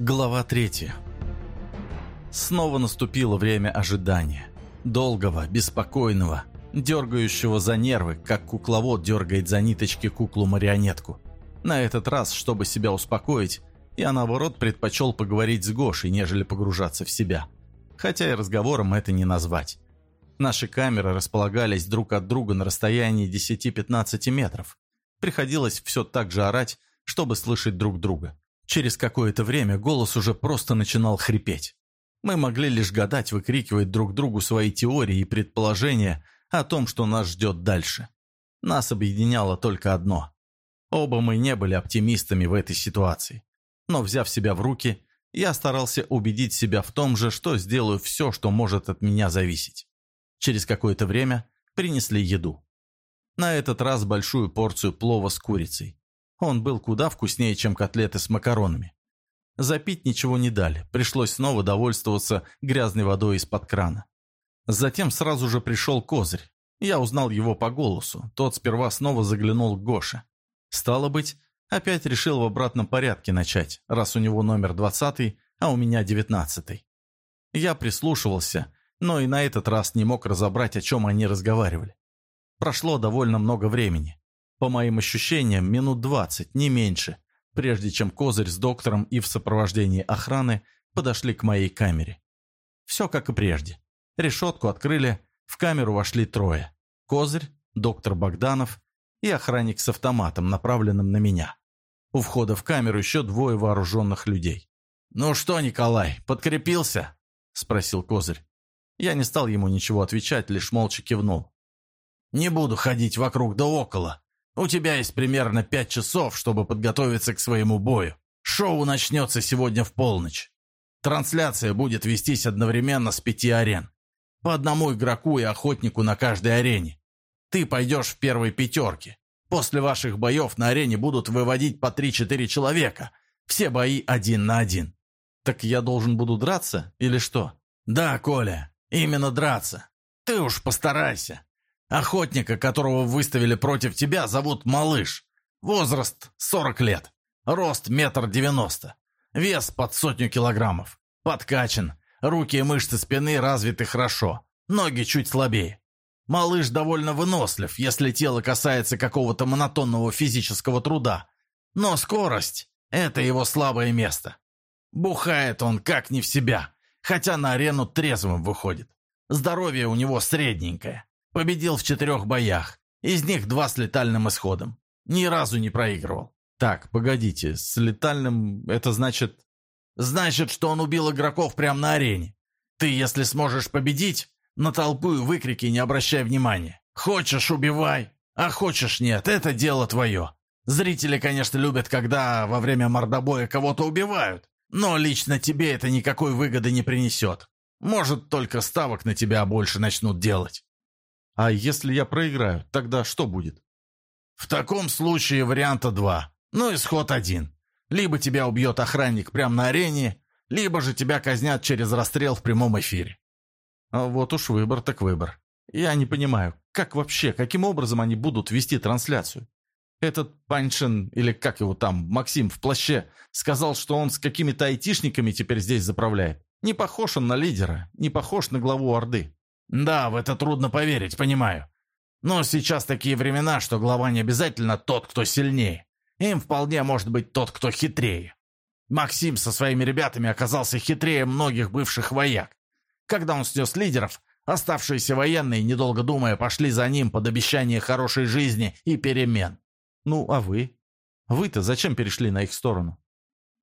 Глава третья. Снова наступило время ожидания. Долгого, беспокойного, дергающего за нервы, как кукловод дергает за ниточки куклу-марионетку. На этот раз, чтобы себя успокоить, я, наоборот, предпочел поговорить с Гошей, нежели погружаться в себя. Хотя и разговором это не назвать. Наши камеры располагались друг от друга на расстоянии 10-15 метров. Приходилось все так же орать, чтобы слышать друг друга. Через какое-то время голос уже просто начинал хрипеть. Мы могли лишь гадать, выкрикивать друг другу свои теории и предположения о том, что нас ждет дальше. Нас объединяло только одно. Оба мы не были оптимистами в этой ситуации. Но, взяв себя в руки, я старался убедить себя в том же, что сделаю все, что может от меня зависеть. Через какое-то время принесли еду. На этот раз большую порцию плова с курицей. Он был куда вкуснее, чем котлеты с макаронами. Запить ничего не дали, пришлось снова довольствоваться грязной водой из-под крана. Затем сразу же пришел козырь. Я узнал его по голосу, тот сперва снова заглянул к Гоше. Стало быть, опять решил в обратном порядке начать, раз у него номер двадцатый, а у меня девятнадцатый. Я прислушивался, но и на этот раз не мог разобрать, о чем они разговаривали. Прошло довольно много времени. По моим ощущениям, минут двадцать, не меньше, прежде чем Козырь с доктором и в сопровождении охраны подошли к моей камере. Все как и прежде. Решетку открыли, в камеру вошли трое. Козырь, доктор Богданов и охранник с автоматом, направленным на меня. У входа в камеру еще двое вооруженных людей. «Ну что, Николай, подкрепился?» – спросил Козырь. Я не стал ему ничего отвечать, лишь молча кивнул. «Не буду ходить вокруг да около. У тебя есть примерно пять часов, чтобы подготовиться к своему бою. Шоу начнется сегодня в полночь. Трансляция будет вестись одновременно с пяти арен. По одному игроку и охотнику на каждой арене. Ты пойдешь в первой пятерке. После ваших боев на арене будут выводить по три-четыре человека. Все бои один на один. Так я должен буду драться или что? Да, Коля, именно драться. Ты уж постарайся. Охотника, которого выставили против тебя, зовут Малыш. Возраст 40 лет. Рост метр девяносто. Вес под сотню килограммов. Подкачан. Руки и мышцы спины развиты хорошо. Ноги чуть слабее. Малыш довольно вынослив, если тело касается какого-то монотонного физического труда. Но скорость – это его слабое место. Бухает он как не в себя, хотя на арену трезвым выходит. Здоровье у него средненькое. Победил в четырех боях. Из них два с летальным исходом. Ни разу не проигрывал. Так, погодите, с летальным это значит... Значит, что он убил игроков прямо на арене. Ты, если сможешь победить, на толпу и выкрики не обращай внимания. Хочешь – убивай, а хочешь – нет, это дело твое. Зрители, конечно, любят, когда во время мордобоя кого-то убивают, но лично тебе это никакой выгоды не принесет. Может, только ставок на тебя больше начнут делать. А если я проиграю, тогда что будет? В таком случае варианта два. Ну, исход один. Либо тебя убьет охранник прямо на арене, либо же тебя казнят через расстрел в прямом эфире. А вот уж выбор так выбор. Я не понимаю, как вообще, каким образом они будут вести трансляцию? Этот Паншин, или как его там, Максим в плаще, сказал, что он с какими-то айтишниками теперь здесь заправляет. Не похож он на лидера, не похож на главу Орды. «Да, в это трудно поверить, понимаю. Но сейчас такие времена, что глава не обязательно тот, кто сильнее. Им вполне может быть тот, кто хитрее. Максим со своими ребятами оказался хитрее многих бывших вояк. Когда он снес лидеров, оставшиеся военные, недолго думая, пошли за ним под обещание хорошей жизни и перемен. Ну, а вы? Вы-то зачем перешли на их сторону?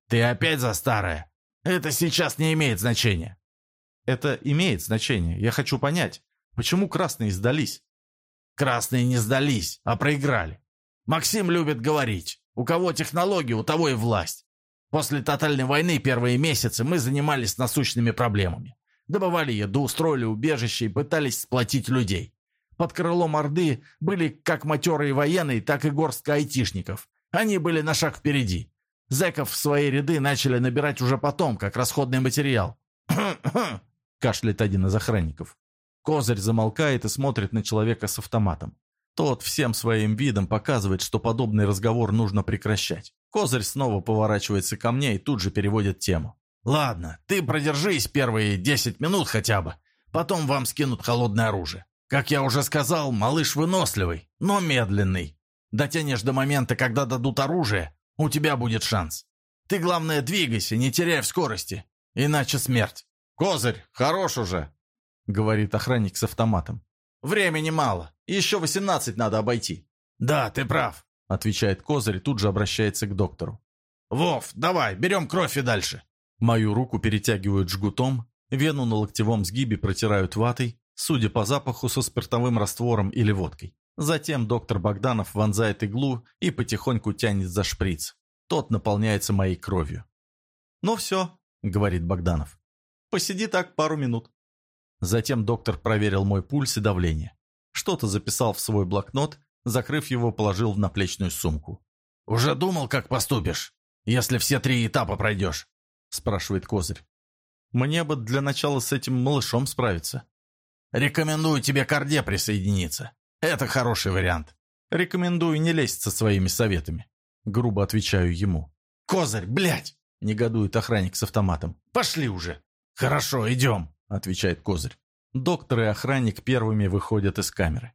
Ты опять за старое. Это сейчас не имеет значения. Это имеет значение. Я хочу понять, почему красные сдались? Красные не сдались, а проиграли. Максим любит говорить. У кого технологии, у того и власть. После тотальной войны первые месяцы мы занимались насущными проблемами. Добывали еду, строили убежище и пытались сплотить людей. Под крылом Орды были как матерые военные, так и горстка айтишников. Они были на шаг впереди. Зеков в свои ряды начали набирать уже потом, как расходный материал. кашляет один из охранников. Козырь замолкает и смотрит на человека с автоматом. Тот всем своим видом показывает, что подобный разговор нужно прекращать. Козырь снова поворачивается ко мне и тут же переводит тему. «Ладно, ты продержись первые десять минут хотя бы. Потом вам скинут холодное оружие. Как я уже сказал, малыш выносливый, но медленный. Дотянешь до момента, когда дадут оружие, у тебя будет шанс. Ты, главное, двигайся, не теряй в скорости, иначе смерть. Козырь, хорош уже!» — говорит охранник с автоматом. «Времени мало, еще восемнадцать надо обойти». «Да, ты прав», — отвечает Козырь и тут же обращается к доктору. «Вов, давай, берем кровь и дальше». Мою руку перетягивают жгутом, вену на локтевом сгибе протирают ватой, судя по запаху со спиртовым раствором или водкой. Затем доктор Богданов вонзает иглу и потихоньку тянет за шприц. Тот наполняется моей кровью. «Ну все», — говорит Богданов. «Посиди так пару минут». Затем доктор проверил мой пульс и давление. Что-то записал в свой блокнот, закрыв его, положил в наплечную сумку. «Уже думал, как поступишь, если все три этапа пройдешь?» – спрашивает Козырь. «Мне бы для начала с этим малышом справиться». «Рекомендую тебе к Орде присоединиться. Это хороший вариант». «Рекомендую не лезть со своими советами», – грубо отвечаю ему. «Козырь, блядь!» – негодует охранник с автоматом. «Пошли уже!» «Хорошо, идем!» – отвечает Козырь. Доктор и охранник первыми выходят из камеры.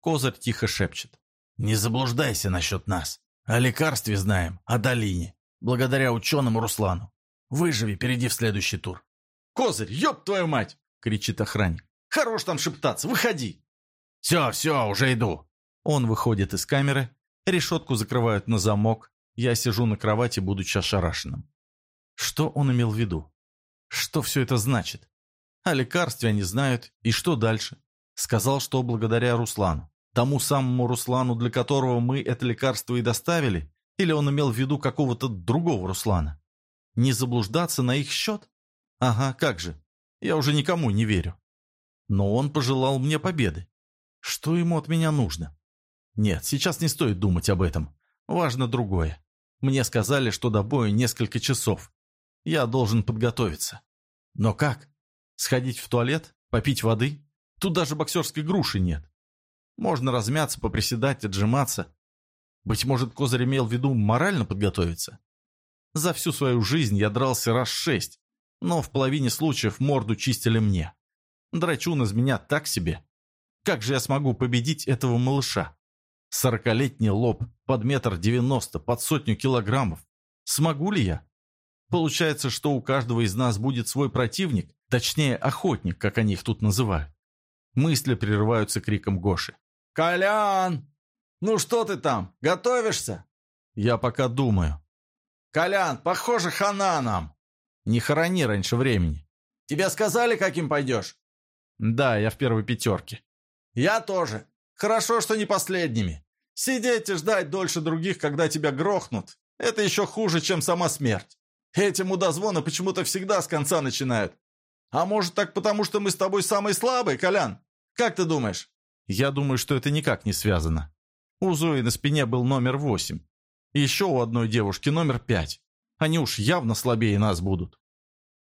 Козырь тихо шепчет. «Не заблуждайся насчет нас. О лекарстве знаем, о долине. Благодаря ученому Руслану. Выживи, перейди в следующий тур». «Козырь, ёб твою мать!» — кричит охранник. «Хорош там шептаться, выходи!» «Все, все, уже иду!» Он выходит из камеры, решетку закрывают на замок. Я сижу на кровати, будучи ошарашенным. Что он имел в виду? Что все это значит? О лекарстве они знают, и что дальше? Сказал, что благодаря Руслану. Тому самому Руслану, для которого мы это лекарство и доставили? Или он имел в виду какого-то другого Руслана? Не заблуждаться на их счет? Ага, как же. Я уже никому не верю. Но он пожелал мне победы. Что ему от меня нужно? Нет, сейчас не стоит думать об этом. Важно другое. Мне сказали, что до боя несколько часов. Я должен подготовиться. Но как? Сходить в туалет? Попить воды? Тут даже боксерской груши нет. Можно размяться, поприседать, отжиматься. Быть может, Козырь имел в виду морально подготовиться? За всю свою жизнь я дрался раз шесть, но в половине случаев морду чистили мне. Драчун из меня так себе. Как же я смогу победить этого малыша? Сорокалетний лоб, под метр девяносто, под сотню килограммов. Смогу ли я? Получается, что у каждого из нас будет свой противник, Точнее, охотник, как они их тут называют. Мысли прерываются криком Гоши. «Колян! Ну что ты там, готовишься?» Я пока думаю. «Колян, похоже, хана нам!» «Не хорони раньше времени». «Тебе сказали, каким пойдешь?» «Да, я в первой пятерке». «Я тоже. Хорошо, что не последними. Сидеть и ждать дольше других, когда тебя грохнут, это еще хуже, чем сама смерть. Эти мудозвоны почему-то всегда с конца начинают. А может так потому, что мы с тобой самые слабые, Колян? Как ты думаешь?» «Я думаю, что это никак не связано. У Зои на спине был номер восемь. Еще у одной девушки номер пять. Они уж явно слабее нас будут».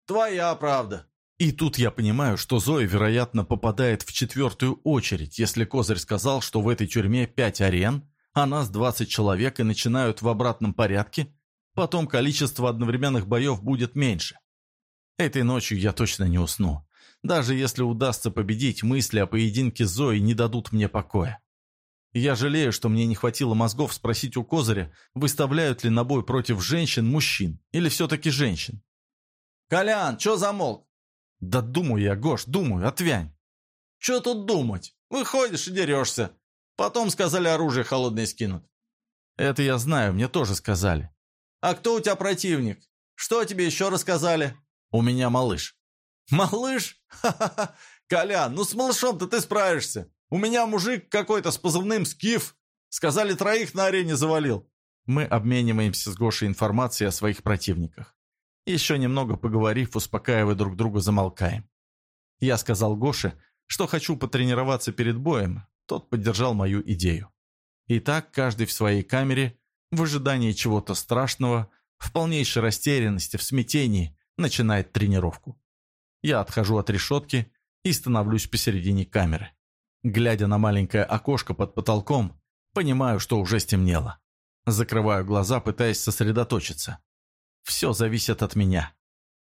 «Твоя правда». И тут я понимаю, что Зоя, вероятно, попадает в четвертую очередь, если Козырь сказал, что в этой тюрьме пять арен, а нас двадцать человек и начинают в обратном порядке, потом количество одновременных боев будет меньше. Этой ночью я точно не усну. Даже если удастся победить, мысли о поединке Зоей не дадут мне покоя. Я жалею, что мне не хватило мозгов спросить у Козыря, выставляют ли на бой против женщин мужчин, или все-таки женщин. «Колян, чё замолк?» «Да думаю я, Гош, думаю, отвянь». «Чё тут думать? Выходишь и дерешься. Потом сказали, оружие холодное скинут». «Это я знаю, мне тоже сказали». «А кто у тебя противник? Что тебе еще рассказали?» У меня малыш». «Малыш? Ха-ха-ха! Колян, ну с малышом-то ты справишься. У меня мужик какой-то с позывным «Скиф». Сказали, троих на арене завалил». Мы обмениваемся с Гошей информацией о своих противниках. Еще немного поговорив, успокаивая друг друга, замолкаем. Я сказал Гоше, что хочу потренироваться перед боем, тот поддержал мою идею. Итак, каждый в своей камере, в ожидании чего-то страшного, в полнейшей растерянности, в смятении, начинает тренировку. Я отхожу от решетки и становлюсь посередине камеры. Глядя на маленькое окошко под потолком, понимаю, что уже стемнело. Закрываю глаза, пытаясь сосредоточиться. Все зависит от меня.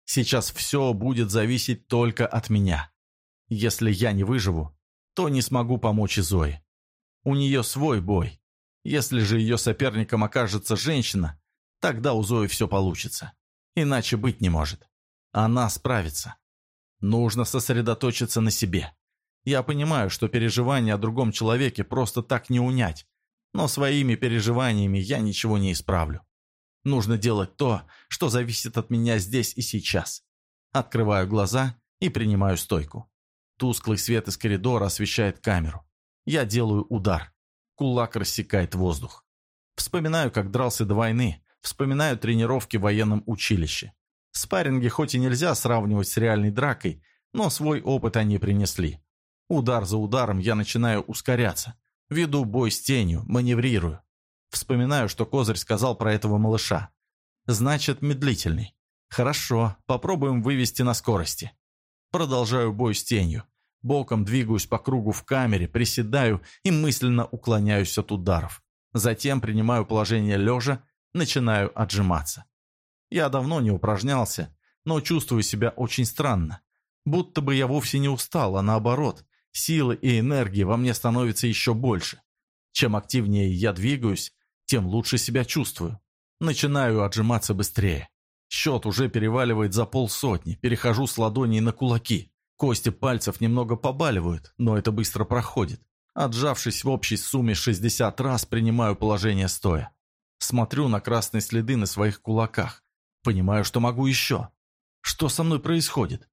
Сейчас все будет зависеть только от меня. Если я не выживу, то не смогу помочь и Зое. У нее свой бой. Если же ее соперником окажется женщина, тогда у Зои все получится. Иначе быть не может. Она справится. Нужно сосредоточиться на себе. Я понимаю, что переживания о другом человеке просто так не унять, но своими переживаниями я ничего не исправлю. Нужно делать то, что зависит от меня здесь и сейчас. Открываю глаза и принимаю стойку. Тусклый свет из коридора освещает камеру. Я делаю удар. Кулак рассекает воздух. Вспоминаю, как дрался до войны. Вспоминаю тренировки в военном училище. Спарринги хоть и нельзя сравнивать с реальной дракой, но свой опыт они принесли. Удар за ударом я начинаю ускоряться. Веду бой с тенью, маневрирую. Вспоминаю, что Козырь сказал про этого малыша. Значит, медлительный. Хорошо, попробуем вывести на скорости. Продолжаю бой с тенью. Боком двигаюсь по кругу в камере, приседаю и мысленно уклоняюсь от ударов. Затем принимаю положение лежа, начинаю отжиматься. Я давно не упражнялся, но чувствую себя очень странно. Будто бы я вовсе не устал, а наоборот, силы и энергии во мне становится еще больше. Чем активнее я двигаюсь, тем лучше себя чувствую. Начинаю отжиматься быстрее. Счет уже переваливает за полсотни, перехожу с ладоней на кулаки. Кости пальцев немного побаливают, но это быстро проходит. Отжавшись в общей сумме 60 раз, принимаю положение стоя. Смотрю на красные следы на своих кулаках. Понимаю, что могу еще. Что со мной происходит?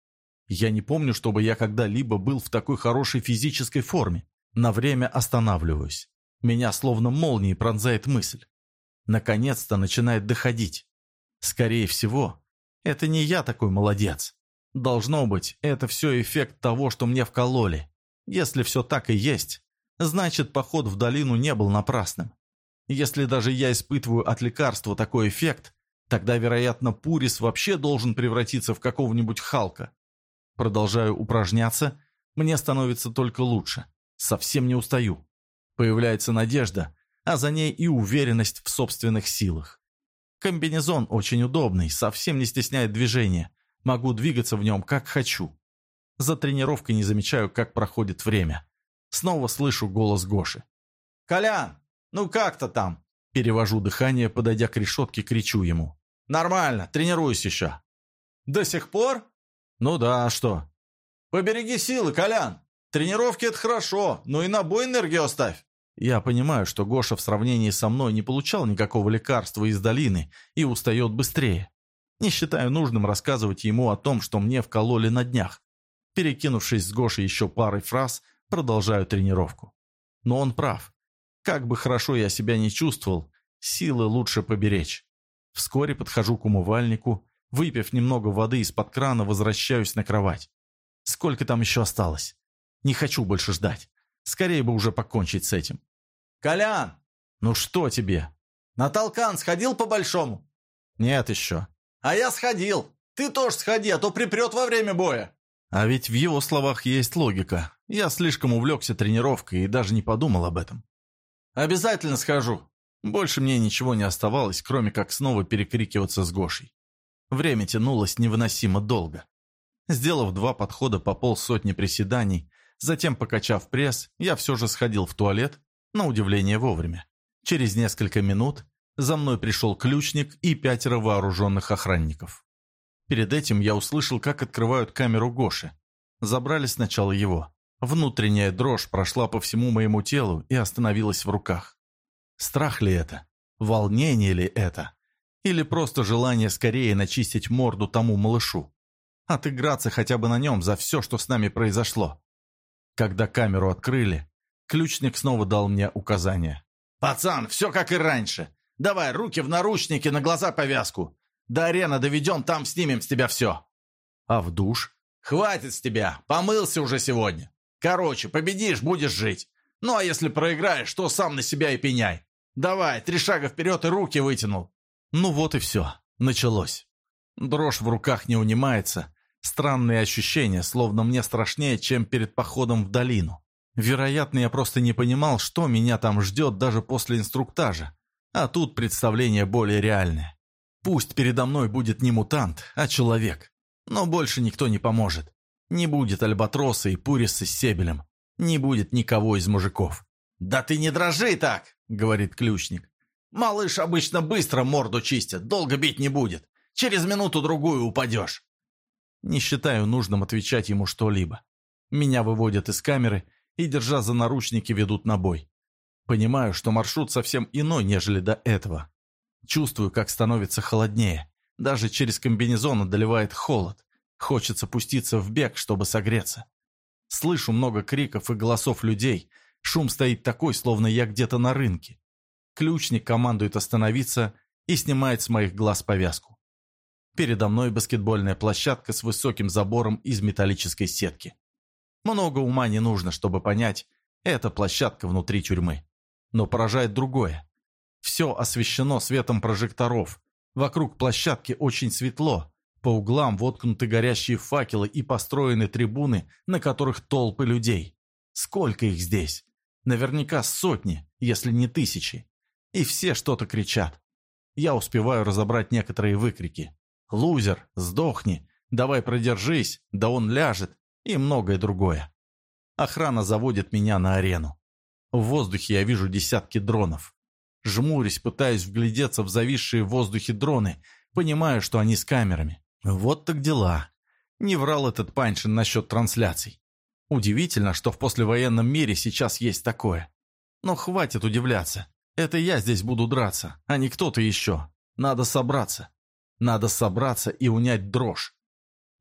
Я не помню, чтобы я когда-либо был в такой хорошей физической форме. На время останавливаюсь. Меня словно молнией пронзает мысль. Наконец-то начинает доходить. Скорее всего, это не я такой молодец. Должно быть, это все эффект того, что мне вкололи. Если все так и есть, значит, поход в долину не был напрасным. Если даже я испытываю от лекарства такой эффект, тогда, вероятно, Пурис вообще должен превратиться в какого-нибудь Халка. Продолжаю упражняться, мне становится только лучше. Совсем не устаю. Появляется надежда, а за ней и уверенность в собственных силах. Комбинезон очень удобный, совсем не стесняет движения. Могу двигаться в нем, как хочу. За тренировкой не замечаю, как проходит время. Снова слышу голос Гоши. «Колян, ну как-то там?» Перевожу дыхание, подойдя к решетке, кричу ему. «Нормально, тренируюсь еще». «До сих пор?» «Ну да, а что?» «Побереги силы, Колян. Тренировки – это хорошо, но и на бой энергию оставь». Я понимаю, что Гоша в сравнении со мной не получал никакого лекарства из долины и устает быстрее. Не считаю нужным рассказывать ему о том, что мне вкололи на днях. Перекинувшись с Гошей еще парой фраз, продолжаю тренировку. Но он прав. Как бы хорошо я себя не чувствовал, силы лучше поберечь. Вскоре подхожу к умывальнику, выпив немного воды из-под крана, возвращаюсь на кровать. Сколько там еще осталось? Не хочу больше ждать. Скорее бы уже покончить с этим. «Колян!» «Ну что тебе?» «На толкан сходил по-большому?» «Нет еще». «А я сходил. Ты тоже сходи, а то припрет во время боя». А ведь в его словах есть логика. Я слишком увлекся тренировкой и даже не подумал об этом. «Обязательно схожу». Больше мне ничего не оставалось, кроме как снова перекрикиваться с Гошей. Время тянулось невыносимо долго. Сделав два подхода по полсотни приседаний, затем покачав пресс, я все же сходил в туалет на удивление вовремя. Через несколько минут за мной пришел ключник и пятеро вооруженных охранников. Перед этим я услышал, как открывают камеру Гоши. Забрали сначала его. Внутренняя дрожь прошла по всему моему телу и остановилась в руках. Страх ли это? Волнение ли это? Или просто желание скорее начистить морду тому малышу? Отыграться хотя бы на нем за все, что с нами произошло. Когда камеру открыли, Ключник снова дал мне указание. «Пацан, все как и раньше. Давай руки в наручники, на глаза повязку. До арены доведем, там снимем с тебя все». «А в душ?» «Хватит с тебя, помылся уже сегодня. Короче, победишь, будешь жить. Ну а если проиграешь, то сам на себя и пеняй. Давай, три шага вперед и руки вытянул». Ну вот и все, началось. Дрожь в руках не унимается. Странные ощущения, словно мне страшнее, чем перед походом в долину. Вероятно, я просто не понимал, что меня там ждет даже после инструктажа. А тут представление более реальное. Пусть передо мной будет не мутант, а человек. Но больше никто не поможет. Не будет Альбатроса и Пуриса с Себелем. Не будет никого из мужиков. «Да ты не дрожи так!» — говорит ключник. «Малыш обычно быстро морду чистит, долго бить не будет. Через минуту-другую упадешь». Не считаю нужным отвечать ему что-либо. Меня выводят из камеры и, держа за наручники, ведут на бой. Понимаю, что маршрут совсем иной, нежели до этого. Чувствую, как становится холоднее. Даже через комбинезон одолевает холод. Хочется пуститься в бег, чтобы согреться. Слышу много криков и голосов людей. Шум стоит такой, словно я где-то на рынке. Ключник командует остановиться и снимает с моих глаз повязку. Передо мной баскетбольная площадка с высоким забором из металлической сетки. Много ума не нужно, чтобы понять, это площадка внутри тюрьмы. Но поражает другое. Все освещено светом прожекторов. Вокруг площадки очень светло, по углам воткнуты горящие факелы и построены трибуны, на которых толпы людей. Сколько их здесь? Наверняка сотни, если не тысячи. И все что-то кричат. Я успеваю разобрать некоторые выкрики. «Лузер! Сдохни! Давай продержись! Да он ляжет!» и многое другое. Охрана заводит меня на арену. В воздухе я вижу десятки дронов. Жмурюсь, пытаюсь вглядеться в зависшие в воздухе дроны, понимаю, что они с камерами. Вот так дела. Не врал этот Паншин насчет трансляций. Удивительно, что в послевоенном мире сейчас есть такое. Но хватит удивляться. Это я здесь буду драться, а не кто-то еще. Надо собраться. Надо собраться и унять дрожь.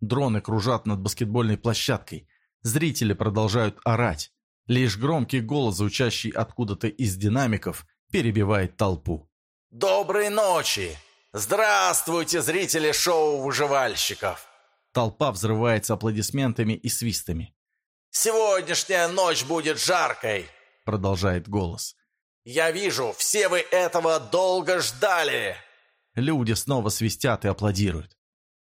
Дроны кружат над баскетбольной площадкой. Зрители продолжают орать. Лишь громкий голос, звучащий откуда-то из динамиков, перебивает толпу. «Доброй ночи! «Здравствуйте, зрители шоу выживальщиков!» Толпа взрывается аплодисментами и свистами. «Сегодняшняя ночь будет жаркой!» Продолжает голос. «Я вижу, все вы этого долго ждали!» Люди снова свистят и аплодируют.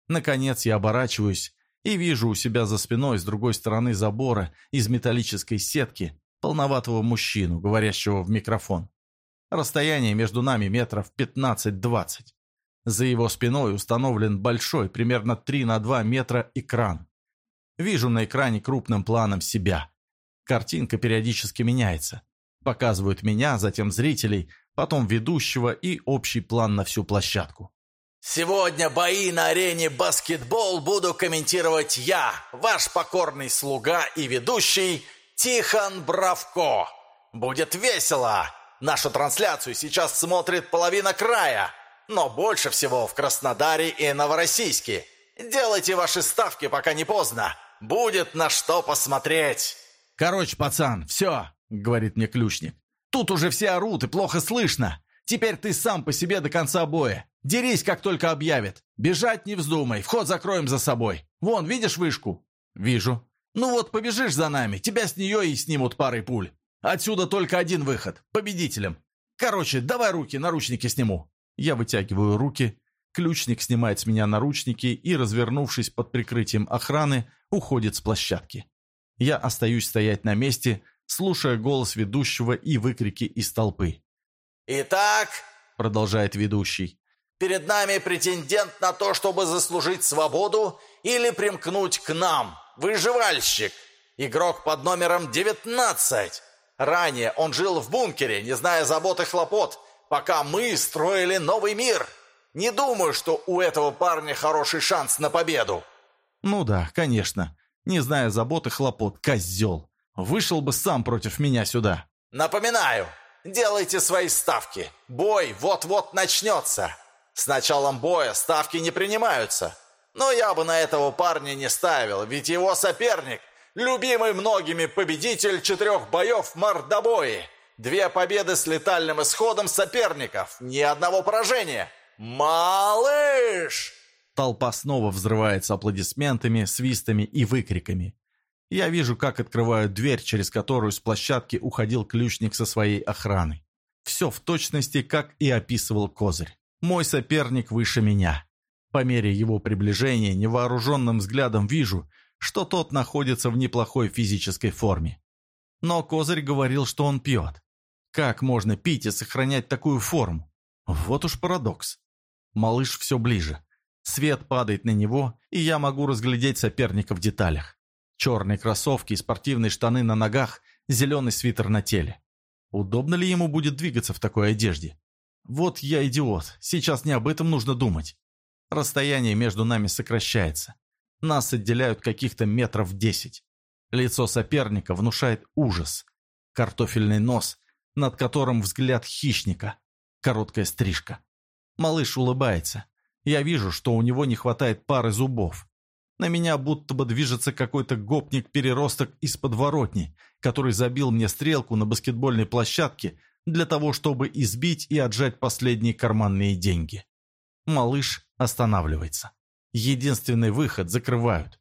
Наконец я оборачиваюсь и вижу у себя за спиной с другой стороны забора из металлической сетки полноватого мужчину, говорящего в микрофон. Расстояние между нами метров 15-20. За его спиной установлен большой, примерно 3 на 2 метра, экран. Вижу на экране крупным планом себя. Картинка периодически меняется. Показывают меня, затем зрителей, потом ведущего и общий план на всю площадку. «Сегодня бои на арене баскетбол буду комментировать я, ваш покорный слуга и ведущий Тихон Бравко. Будет весело! Нашу трансляцию сейчас смотрит половина края но больше всего в Краснодаре и Новороссийске. Делайте ваши ставки, пока не поздно. Будет на что посмотреть. Короче, пацан, все, говорит мне ключник. Тут уже все орут и плохо слышно. Теперь ты сам по себе до конца боя. Дерись, как только объявят. Бежать не вздумай, вход закроем за собой. Вон, видишь вышку? Вижу. Ну вот, побежишь за нами, тебя с нее и снимут парой пуль. Отсюда только один выход, победителем. Короче, давай руки, наручники сниму. Я вытягиваю руки, ключник снимает с меня наручники и, развернувшись под прикрытием охраны, уходит с площадки. Я остаюсь стоять на месте, слушая голос ведущего и выкрики из толпы. «Итак», — продолжает ведущий, «перед нами претендент на то, чтобы заслужить свободу или примкнуть к нам, выживальщик, игрок под номером 19. Ранее он жил в бункере, не зная забот и хлопот, пока мы строили новый мир. Не думаю, что у этого парня хороший шанс на победу». «Ну да, конечно. Не зная забот и хлопот, козел. Вышел бы сам против меня сюда». «Напоминаю, делайте свои ставки. Бой вот-вот начнется. С началом боя ставки не принимаются. Но я бы на этого парня не ставил, ведь его соперник – любимый многими победитель четырех боев мордобои. Две победы с летальным исходом соперников. Ни одного поражения. Малыш! Толпа снова взрывается аплодисментами, свистами и выкриками. Я вижу, как открывают дверь, через которую с площадки уходил ключник со своей охраной. Все в точности, как и описывал Козырь. Мой соперник выше меня. По мере его приближения невооруженным взглядом вижу, что тот находится в неплохой физической форме. Но Козырь говорил, что он пьет. Как можно пить и сохранять такую форму? Вот уж парадокс. Малыш все ближе. Свет падает на него, и я могу разглядеть соперника в деталях. Черные кроссовки и спортивные штаны на ногах, зеленый свитер на теле. Удобно ли ему будет двигаться в такой одежде? Вот я идиот, сейчас не об этом нужно думать. Расстояние между нами сокращается. Нас отделяют каких-то метров десять. Лицо соперника внушает ужас. Картофельный нос, над которым взгляд хищника. Короткая стрижка. Малыш улыбается. Я вижу, что у него не хватает пары зубов. На меня будто бы движется какой-то гопник-переросток из подворотни, который забил мне стрелку на баскетбольной площадке для того, чтобы избить и отжать последние карманные деньги. Малыш останавливается. Единственный выход закрывают.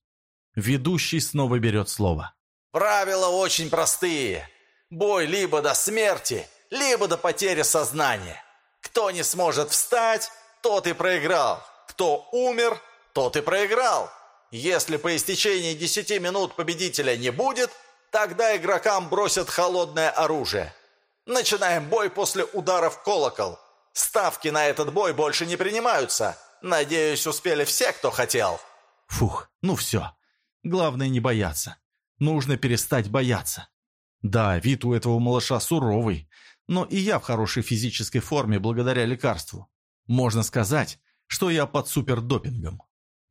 Ведущий снова берет слово. «Правила очень простые. Бой либо до смерти, либо до потери сознания. Кто не сможет встать, тот и проиграл. Кто умер, тот и проиграл. Если по истечении 10 минут победителя не будет, тогда игрокам бросят холодное оружие. Начинаем бой после удара в колокол. Ставки на этот бой больше не принимаются. Надеюсь, успели все, кто хотел. Фух, ну все. Главное не бояться. Нужно перестать бояться. Да, вид у этого малыша суровый, но и я в хорошей физической форме благодаря лекарству. Можно сказать, что я под супердопингом.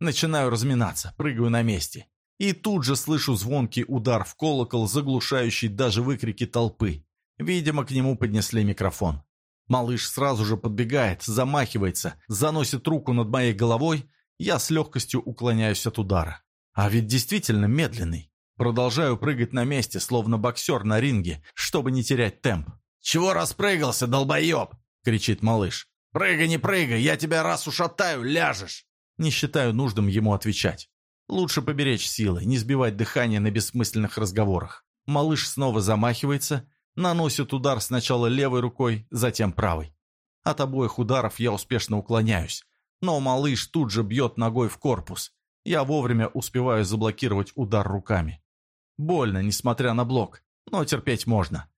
Начинаю разминаться, прыгаю на месте. И тут же слышу звонкий удар в колокол, заглушающий даже выкрики толпы. Видимо, к нему поднесли микрофон. Малыш сразу же подбегает, замахивается, заносит руку над моей головой. Я с легкостью уклоняюсь от удара. А ведь действительно медленный. Продолжаю прыгать на месте, словно боксер на ринге, чтобы не терять темп. «Чего распрыгался, долбоеб?» — кричит малыш. «Прыгай, не прыгай, я тебя раз ушатаю, ляжешь!» Не считаю нужным ему отвечать. Лучше поберечь силы, не сбивать дыхание на бессмысленных разговорах. Малыш снова замахивается, наносит удар сначала левой рукой, затем правой. От обоих ударов я успешно уклоняюсь, но малыш тут же бьет ногой в корпус. Я вовремя успеваю заблокировать удар руками. Больно, несмотря на блок, но терпеть можно.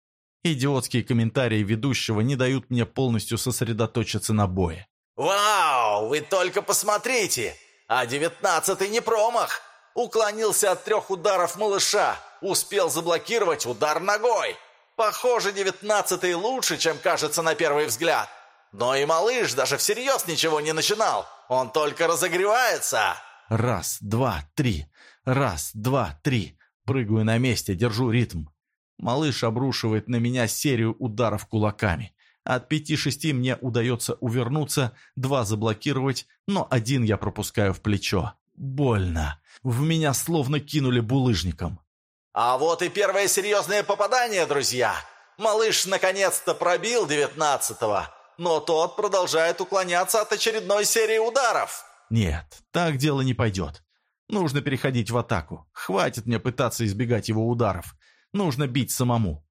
Идиотские комментарии ведущего не дают мне полностью сосредоточиться на бое. «Вау, вы только посмотрите! А девятнадцатый не промах! Уклонился от трех ударов малыша, успел заблокировать удар ногой! Похоже, девятнадцатый лучше, чем кажется на первый взгляд! Но и малыш даже всерьез ничего не начинал, он только разогревается!» Раз, два, три. Раз, два, три. Прыгаю на месте, держу ритм. Малыш обрушивает на меня серию ударов кулаками. От пяти-шести мне удается увернуться, два заблокировать, но один я пропускаю в плечо. Больно. В меня словно кинули булыжником. А вот и первое серьезное попадание, друзья. Малыш наконец-то пробил девятнадцатого, но тот продолжает уклоняться от очередной серии ударов. Нет, так дело не пойдет. Нужно переходить в атаку. Хватит мне пытаться избегать его ударов. Нужно бить самому.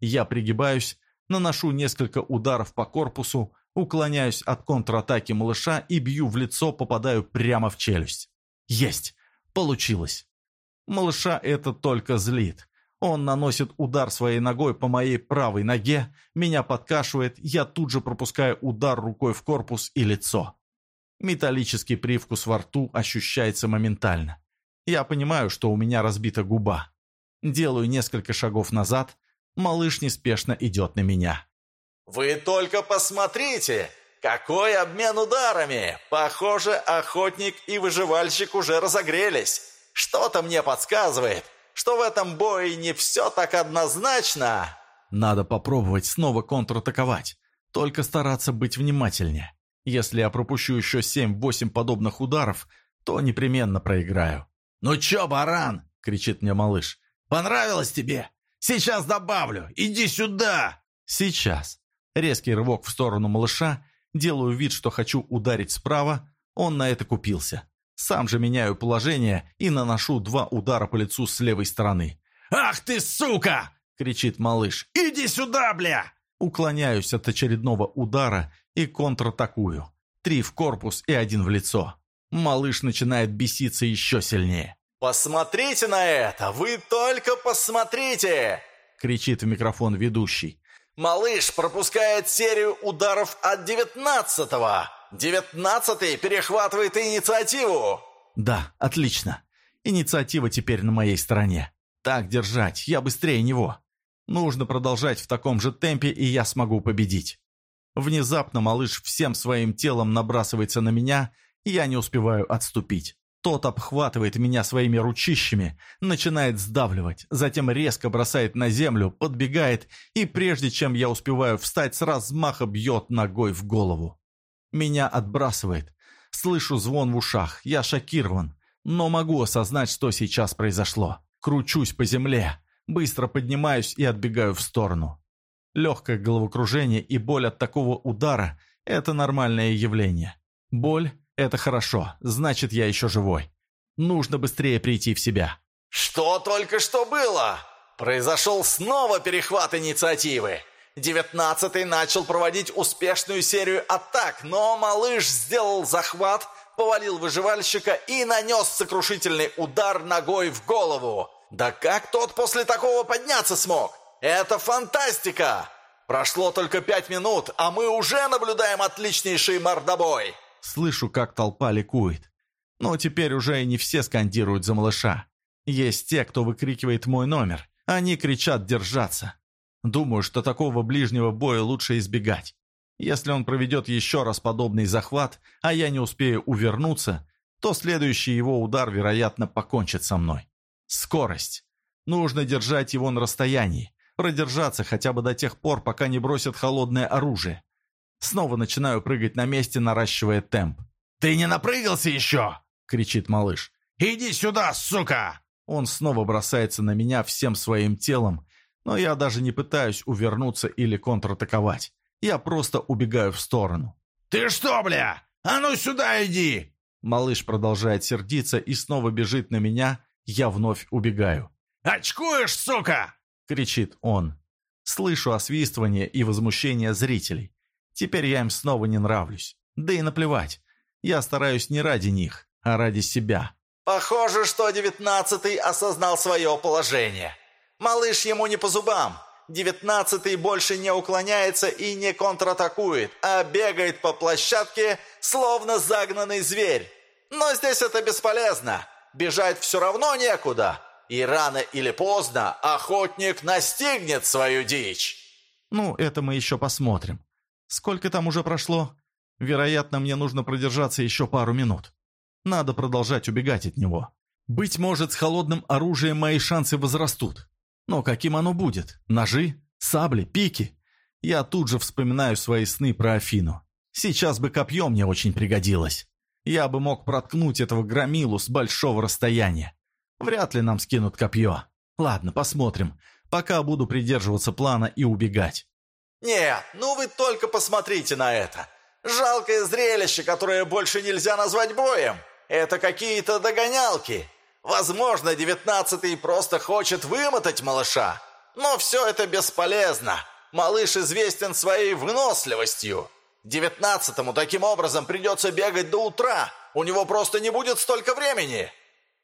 Я пригибаюсь, наношу несколько ударов по корпусу, уклоняюсь от контратаки малыша и бью в лицо, попадаю прямо в челюсть. Есть! Получилось! Малыша это только злит. Он наносит удар своей ногой по моей правой ноге, меня подкашивает, я тут же пропускаю удар рукой в корпус и лицо. Металлический привкус во рту ощущается моментально. Я понимаю, что у меня разбита губа. Делаю несколько шагов назад. Малыш неспешно идет на меня. «Вы только посмотрите! Какой обмен ударами! Похоже, охотник и выживальщик уже разогрелись. Что-то мне подсказывает, что в этом бое не все так однозначно!» Надо попробовать снова контратаковать. Только стараться быть внимательнее. Если я пропущу еще семь-восемь подобных ударов, то непременно проиграю. «Ну чё, баран?» — кричит мне малыш. Понравилось тебе? Сейчас добавлю. Иди сюда!» «Сейчас». Резкий рывок в сторону малыша. Делаю вид, что хочу ударить справа. Он на это купился. Сам же меняю положение и наношу два удара по лицу с левой стороны. «Ах ты, сука!» — кричит малыш. «Иди сюда, бля!» Уклоняюсь от очередного удара и контратакую. Три в корпус и один в лицо. Малыш начинает беситься еще сильнее. «Посмотрите на это! Вы только посмотрите!» — кричит в микрофон ведущий. «Малыш пропускает серию ударов от девятнадцатого! Девятнадцатый перехватывает инициативу!» «Да, отлично. Инициатива теперь на моей стороне. Так держать, я быстрее него. Нужно продолжать в таком же темпе, и я смогу победить». Внезапно малыш всем своим телом набрасывается на меня, и я не успеваю отступить. Тот обхватывает меня своими ручищами, начинает сдавливать, затем резко бросает на землю, подбегает и, прежде чем я успеваю встать, с размаха бьет ногой в голову. Меня отбрасывает. Слышу звон в ушах, я шокирован, но могу осознать, что сейчас произошло. Кручусь по земле, быстро поднимаюсь и отбегаю в сторону. Легкое головокружение и боль от такого удара – это нормальное явление. Боль это хорошо, значит, я еще живой. Нужно быстрее прийти в себя. Что только что было? Произошел снова перехват инициативы. Девятнадцатый начал проводить успешную серию атак, но малыш сделал захват, повалил выживальщика и нанес сокрушительный удар ногой в голову. Да как тот после такого подняться смог? Это фантастика! Прошло только пять минут, а мы уже наблюдаем отличнейший мордобой. Слышу, как толпа ликует. Но теперь уже и не все скандируют за малыша. Есть те, кто выкрикивает мой номер. Они кричат «держаться». Думаю, что такого ближнего боя лучше избегать. Если он проведет еще раз подобный захват, а я не успею увернуться, то следующий его удар, вероятно, покончит со мной. Скорость. Нужно держать его на расстоянии, продержаться хотя бы до тех пор, пока не бросят холодное оружие. Снова начинаю прыгать на месте, наращивая темп. «Ты не напрыгался еще?» — кричит малыш. «Иди сюда, сука!» Он снова бросается на меня всем своим телом, но я даже не пытаюсь увернуться или контратаковать. Я просто убегаю в сторону. «Ты что, бля? А ну сюда иди!» Малыш продолжает сердиться и снова бежит на меня. Я вновь убегаю. «Очкуешь, сука!» — кричит он. Слышу освистывание и возмущение зрителей. Теперь я им снова не нравлюсь. Да и наплевать. Я стараюсь не ради них, а ради себя. Похоже, что девятнадцатый осознал свое положение. Малыш ему не по зубам. Девятнадцатый больше не уклоняется и не контратакует, а бегает по площадке, словно загнанный зверь. Но здесь это бесполезно. Бежать все равно некуда. И рано или поздно охотник настигнет свою дичь. Ну, это мы еще посмотрим. Сколько там уже прошло? Вероятно, мне нужно продержаться еще пару минут. Надо продолжать убегать от него. Быть может, с холодным оружием мои шансы возрастут. Но каким оно будет? Ножи? Сабли? Пики? Я тут же вспоминаю свои сны про Афину. Сейчас бы копье мне очень пригодилось. Я бы мог проткнуть этого громилу с большого расстояния. Вряд ли нам скинут копье. Ладно, посмотрим. Пока буду придерживаться плана и убегать. «Нет, ну вы только посмотрите на это! Жалкое зрелище, которое больше нельзя назвать боем! Это какие-то догонялки! Возможно, девятнадцатый просто хочет вымотать малыша! Но все это бесполезно! Малыш известен своей выносливостью! Девятнадцатому таким образом придется бегать до утра! У него просто не будет столько времени!»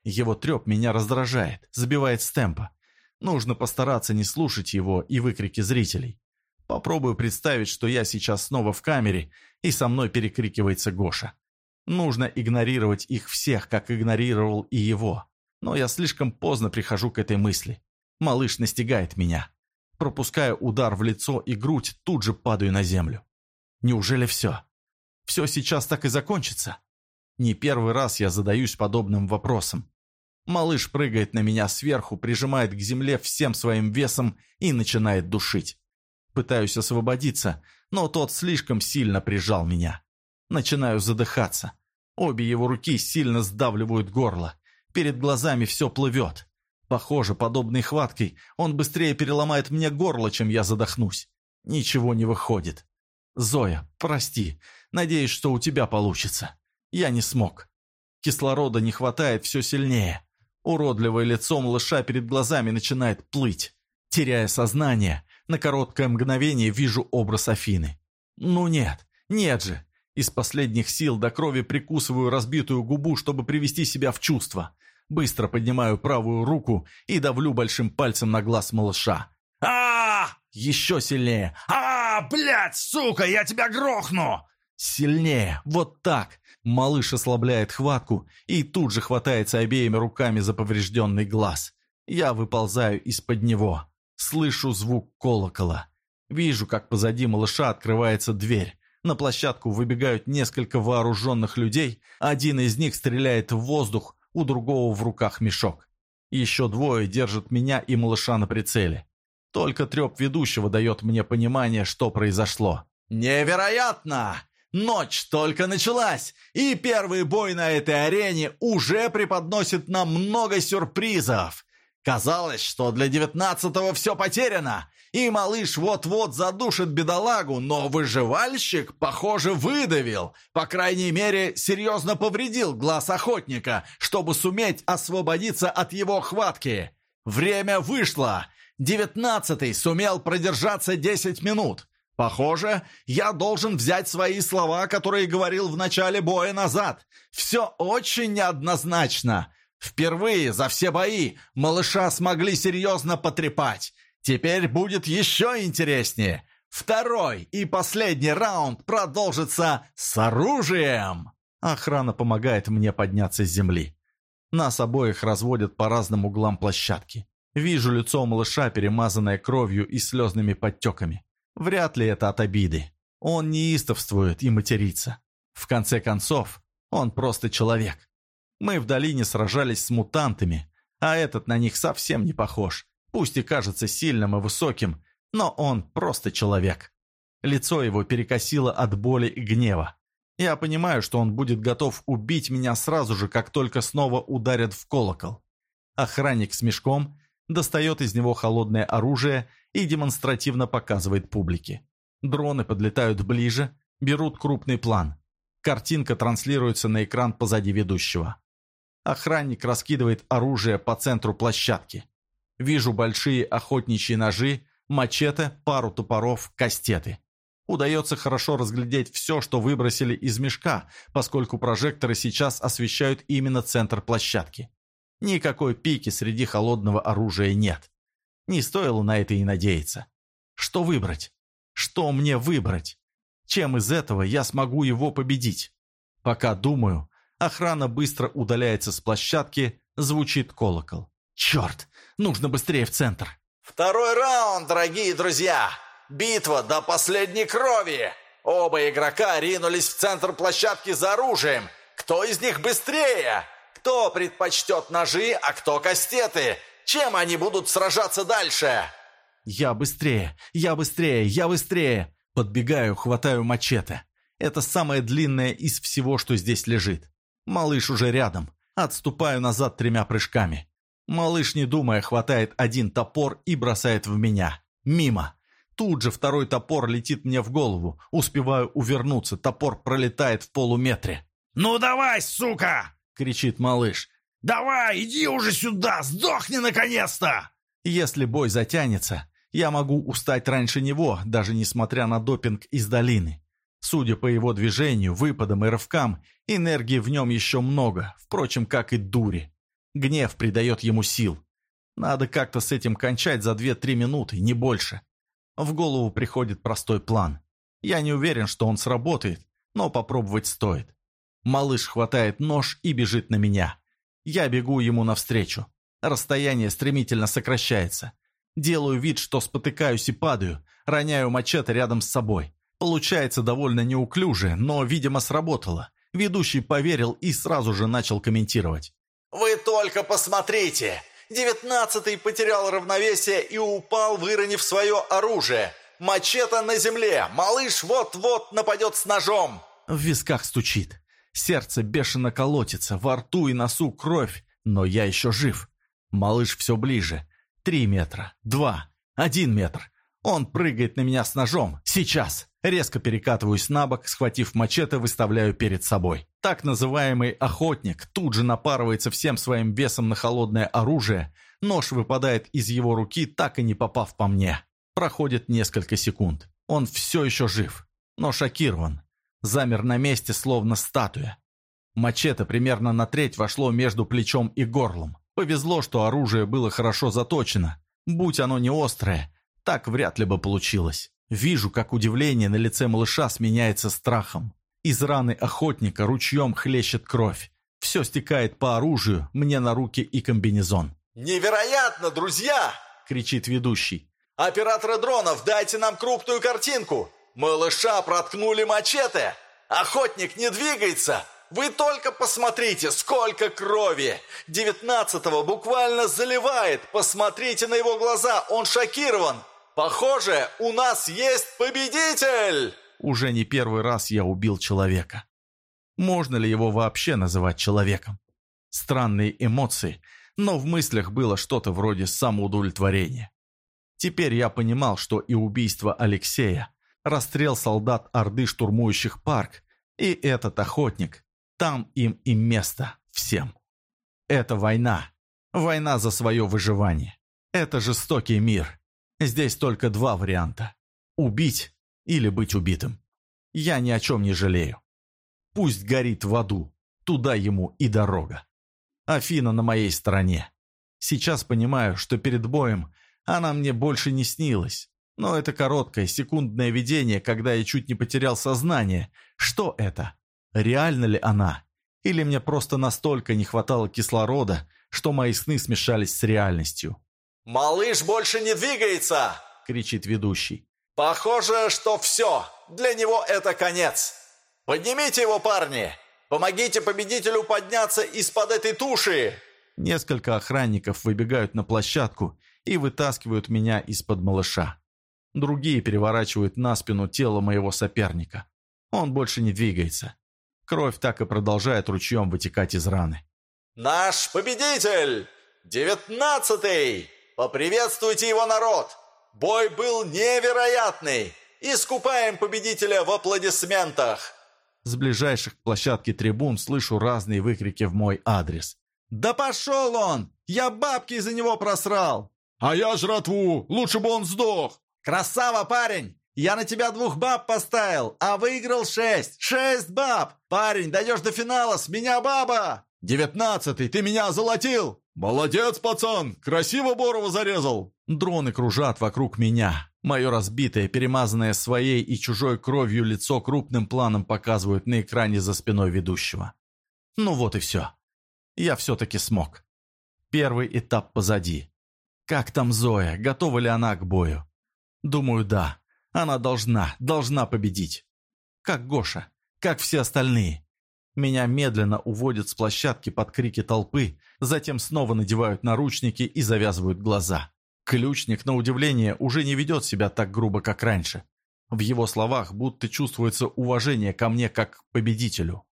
Его треп меня раздражает, сбивает с темпа. Нужно постараться не слушать его и выкрики зрителей. Попробую представить, что я сейчас снова в камере, и со мной перекрикивается Гоша. Нужно игнорировать их всех, как игнорировал и его. Но я слишком поздно прихожу к этой мысли. Малыш настигает меня. Пропуская удар в лицо и грудь, тут же падаю на землю. Неужели все? Все сейчас так и закончится? Не первый раз я задаюсь подобным вопросом. Малыш прыгает на меня сверху, прижимает к земле всем своим весом и начинает душить. Пытаюсь освободиться, но тот слишком сильно прижал меня. Начинаю задыхаться. Обе его руки сильно сдавливают горло. Перед глазами все плывет. Похоже, подобной хваткой он быстрее переломает мне горло, чем я задохнусь. Ничего не выходит. «Зоя, прости. Надеюсь, что у тебя получится. Я не смог. Кислорода не хватает все сильнее. Уродливое лицо малыша перед глазами начинает плыть. Теряя сознание, на короткое мгновение вижу образ Афины. Ну нет, нет же. Из последних сил до крови прикусываю разбитую губу, чтобы привести себя в чувство. Быстро поднимаю правую руку и давлю большим пальцем на глаз малыша. а Еще сильнее. а Блядь, сука, я тебя грохну! Сильнее. Вот так. Малыш ослабляет хватку и тут же хватается обеими руками за поврежденный глаз. Я выползаю из-под него. Слышу звук колокола. Вижу, как позади малыша открывается дверь. На площадку выбегают несколько вооруженных людей. Один из них стреляет в воздух, у другого в руках мешок. Еще двое держат меня и малыша на прицеле. Только треп ведущего дает мне понимание, что произошло. «Невероятно! Ночь только началась, и первый бой на этой арене уже преподносит нам много сюрпризов. Казалось, что для девятнадцатого все потеряно, и малыш вот-вот задушит бедолагу, но выживальщик, похоже, выдавил, по крайней мере, серьезно повредил глаз охотника, чтобы суметь освободиться от его хватки. Время вышло. Девятнадцатый сумел продержаться десять минут. Похоже, я должен взять свои слова, которые говорил в начале боя назад. Все очень неоднозначно. Впервые за все бои малыша смогли серьезно потрепать. Теперь будет еще интереснее. Второй и последний раунд продолжится с оружием. Охрана помогает мне подняться с земли. Нас обоих разводят по разным углам площадки. Вижу лицо малыша, перемазанное кровью и слезными подтеками. Вряд ли это от обиды. Он неистовствует и матерится. В конце концов, он просто человек. Мы в долине сражались с мутантами, а этот на них совсем не похож. Пусть и кажется сильным и высоким, но он просто человек. Лицо его перекосило от боли и гнева. Я понимаю, что он будет готов убить меня сразу же, как только снова ударят в колокол. Охранник с мешком достает из него холодное оружие и демонстративно показывает публике. Дроны подлетают ближе, берут крупный план. Картинка транслируется на экран позади ведущего. Охранник раскидывает оружие по центру площадки. Вижу большие охотничьи ножи, мачете, пару топоров, кастеты. Удается хорошо разглядеть все, что выбросили из мешка, поскольку прожекторы сейчас освещают именно центр площадки. Никакой пики среди холодного оружия нет. Не стоило на это и надеяться. Что выбрать? Что мне выбрать? Чем из этого я смогу его победить? Пока думаю, охрана быстро удаляется с площадки, звучит колокол. Черт, нужно быстрее в центр. Второй раунд, дорогие друзья! Битва до последней крови! Оба игрока ринулись в центр площадки за оружием. Кто из них быстрее? Кто предпочтет ножи, а кто кастеты? Чем они будут сражаться дальше?» «Я быстрее! Я быстрее! Я быстрее!» Подбегаю, хватаю мачете. Это самое длинное из всего, что здесь лежит. Малыш уже рядом. Отступаю назад тремя прыжками. Малыш, не думая, хватает один топор и бросает в меня. Мимо. Тут же второй топор летит мне в голову. Успеваю увернуться, топор пролетает в полуметре. «Ну давай, сука!» — кричит малыш. «Давай, иди уже сюда! Сдохни наконец-то!» Если бой затянется, я могу устать раньше него, даже несмотря на допинг из долины. Судя по его движению, выпадам и рывкам, энергии в нем еще много, впрочем, как и дури. Гнев придает ему сил. Надо как-то с этим кончать за 2-3 минуты, не больше. В голову приходит простой план. Я не уверен, что он сработает, но попробовать стоит. Малыш хватает нож и бежит на меня. Я бегу ему навстречу. Расстояние стремительно сокращается. Делаю вид, что спотыкаюсь и падаю, роняю мачете рядом с собой. Получается довольно неуклюже, но, видимо, сработало. Ведущий поверил и сразу же начал комментировать. «Вы только посмотрите! Девятнадцатый потерял равновесие и упал, выронив свое оружие. Мачете на земле! Малыш вот-вот нападет с ножом!» В висках стучит. Сердце бешено колотится, во рту и носу кровь, но я еще жив. Малыш все ближе. Три метра, два, один метр. Он прыгает на меня с ножом. Сейчас. Резко перекатываюсь на бок, схватив мачете, выставляю перед собой. Так называемый охотник тут же напарывается всем своим весом на холодное оружие. Нож выпадает из его руки, так и не попав по мне. Проходит несколько секунд. Он все еще жив, но шокирован замер на месте, словно статуя. Мачете примерно на треть вошло между плечом и горлом. Повезло, что оружие было хорошо заточено. Будь оно не острое, Так вряд ли бы получилось. Вижу, как удивление на лице малыша сменяется страхом. Из раны охотника ручьем хлещет кровь. Все стекает по оружию, мне на руки и комбинезон. «Невероятно, друзья!» — кричит ведущий. «Операторы дронов, дайте нам крупную картинку! Малыша проткнули мачете! Охотник не двигается! Вы только посмотрите, сколько крови! Девятнадцатого буквально заливает! Посмотрите на его глаза, он шокирован! Похоже, у нас есть победитель!» Уже не первый раз я убил человека. Можно ли его вообще называть человеком? Странные эмоции, но в мыслях было что-то вроде самоудовлетворения. Теперь я понимал, что и убийство Алексея, расстрел солдат Орды, штурмующих парк, и этот охотник, там им и место всем. Это война. Война за свое выживание. Это жестокий мир. Здесь только два варианта. Убить или быть убитым. Я ни о чем не жалею. Пусть горит в аду. Туда ему и дорога. Афина на моей стороне. Сейчас понимаю, что перед боем она мне больше не снилась. Но это короткое, секундное видение, когда я чуть не потерял сознание. Что это? Реально ли она? Или мне просто настолько не хватало кислорода, что мои сны смешались с реальностью? «Малыш больше не двигается!» — кричит ведущий. «Похоже, что все. Для него это конец. Поднимите его, парни! Помогите победителю подняться из-под этой туши!» Несколько охранников выбегают на площадку и вытаскивают меня из-под малыша. Другие переворачивают на спину тело моего соперника. Он больше не двигается. Кровь так и продолжает ручьем вытекать из раны. «Наш победитель! Девятнадцатый! Поприветствуйте его, народ! Бой был невероятный! Искупаем победителя в аплодисментах!» С ближайших к площадке трибун слышу разные выкрики в мой адрес. «Да пошел он! Я бабки из-за него просрал!» «А я жратву! Лучше бы он сдох!» «Красава, парень! Я на тебя двух баб поставил, а выиграл шесть! Шесть баб! Парень, дойдешь до финала, с меня баба!» «Девятнадцатый, ты меня золотил!» «Молодец, пацан! Красиво Борова зарезал!» Дроны кружат вокруг меня. Мое разбитое, перемазанное своей и чужой кровью лицо крупным планом показывают на экране за спиной ведущего. Ну вот и все. Я все-таки смог. Первый этап позади. Как там Зоя? Готова ли она к бою? Думаю, да. Она должна, должна победить. Как Гоша, как все остальные. Меня медленно уводят с площадки под крики толпы, затем снова надевают наручники и завязывают глаза. Ключник, на удивление, уже не ведет себя так грубо, как раньше. В его словах будто чувствуется уважение ко мне как к победителю.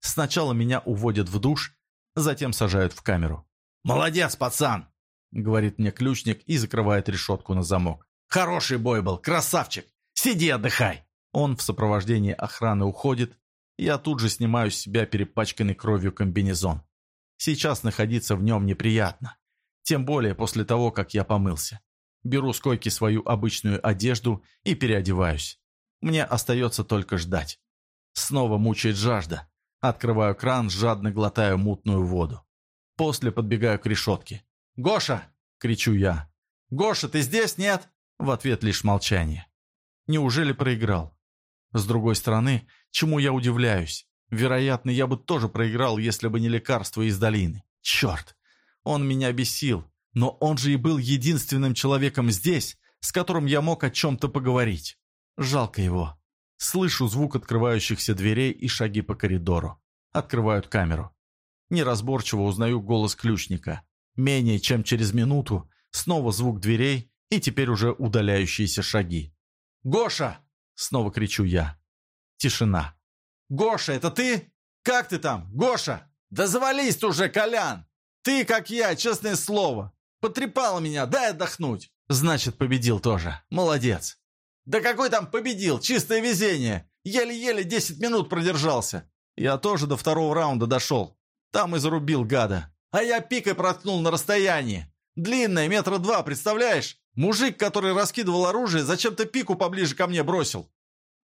Сначала меня уводят в душ, затем сажают в камеру. «Молодец, пацан!» — говорит мне ключник и закрывает решетку на замок. Хороший бой был, красавчик! Сиди, отдыхай!» Он в сопровождении охраны уходит. Я тут же снимаю с себя перепачканный кровью комбинезон. Сейчас находиться в нем неприятно. Тем более после того, как я помылся. Беру с койки свою обычную одежду и переодеваюсь. Мне остается только ждать. Снова мучает жажда. Открываю кран, жадно глотаю мутную воду. После подбегаю к решетке. «Гоша!» — кричу я. «Гоша, ты здесь, нет?» В ответ лишь молчание. Неужели проиграл? С другой стороны, чему я удивляюсь? Вероятно, я бы тоже проиграл, если бы не лекарство из долины. Черт! Он меня бесил, но он же и был единственным человеком здесь, с которым я мог о чем-то поговорить. Жалко его. Слышу звук открывающихся дверей и шаги по коридору. Открывают камеру. Неразборчиво узнаю голос ключника. Менее чем через минуту снова звук дверей и теперь уже удаляющиеся шаги. «Гоша!» — снова кричу я. Тишина. «Гоша, это ты? Как ты там, Гоша? Да завались ты уже, Колян! Ты, как я, честное слово. Потрепала меня, дай отдохнуть. Значит, победил тоже. Молодец. Да какой там победил? Чистое везение. Еле-еле 10 минут продержался. Я тоже до второго раунда дошел. Там и зарубил гада. А я пикой проткнул на расстоянии. Длинная, метра два, представляешь? Мужик, который раскидывал оружие, зачем-то пику поближе ко мне бросил.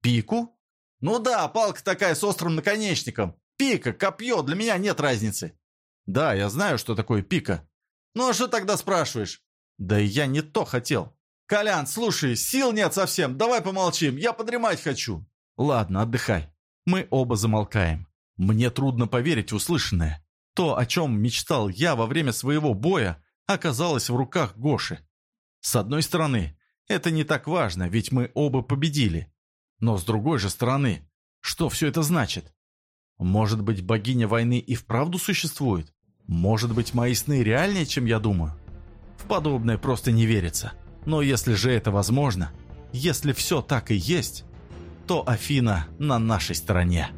Пику? Ну да, палка такая с острым наконечником. Пика, копье, для меня нет разницы. Да, я знаю, что такое пика. Ну а что тогда спрашиваешь? Да я не то хотел. «Колян, слушай, сил нет совсем, давай помолчим, я подремать хочу». «Ладно, отдыхай». Мы оба замолкаем. Мне трудно поверить услышанное. То, о чем мечтал я во время своего боя, оказалось в руках Гоши. С одной стороны, это не так важно, ведь мы оба победили. Но с другой же стороны, что все это значит? Может быть, богиня войны и вправду существует? Может быть, мои сны реальнее, чем я думаю? В подобное просто не верится. Но если же это возможно, если все так и есть, то Афина на нашей стороне.